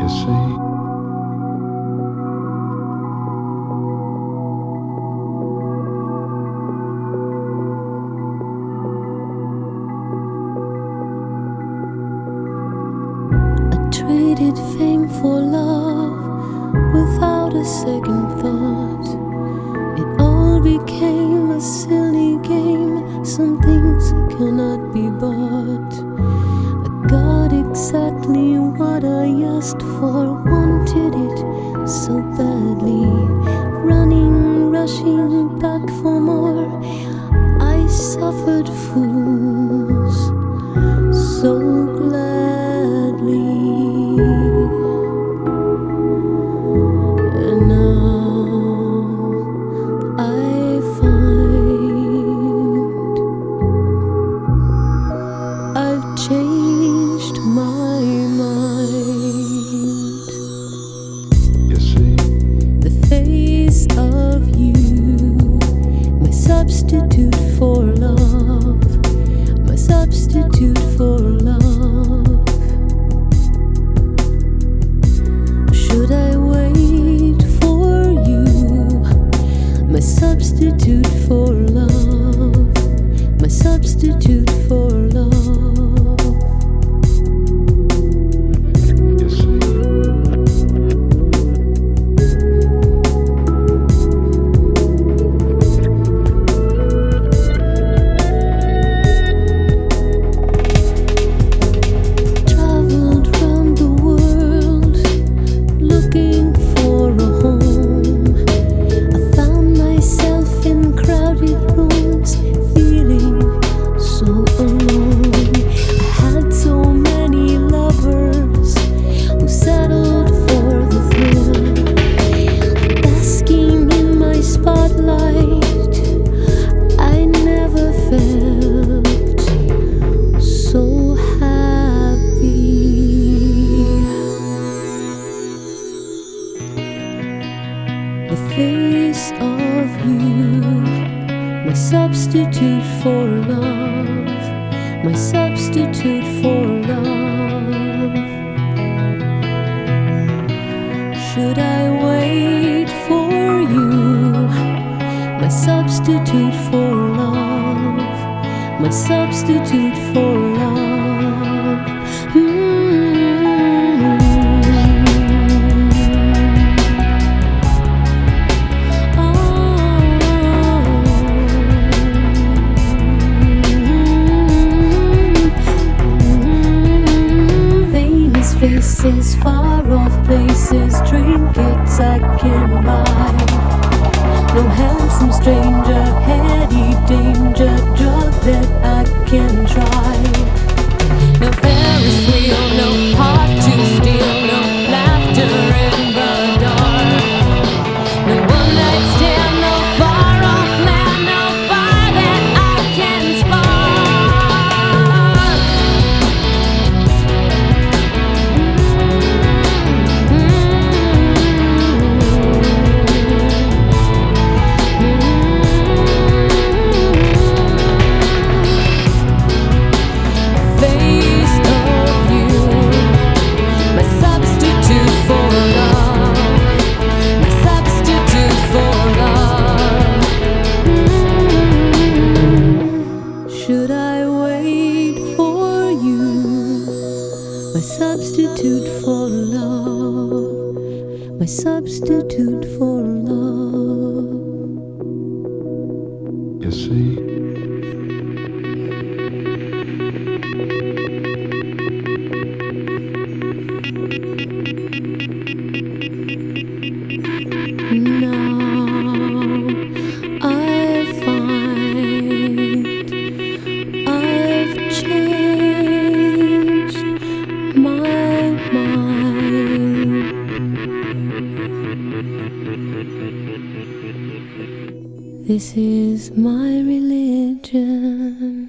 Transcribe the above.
you see. traded fame for love without a second thought. It all became a silly game. Some things cannot be bought. I got exactly. Just for, wanted it so badly. Running, rushing back for more, I suffered fools. So face of you, my substitute for love, my substitute for love. Should I wait for you, my substitute for love, my substitute for love? stranger, heady danger, drug that I I wait for you, my substitute for love, my substitute for love. This is my religion.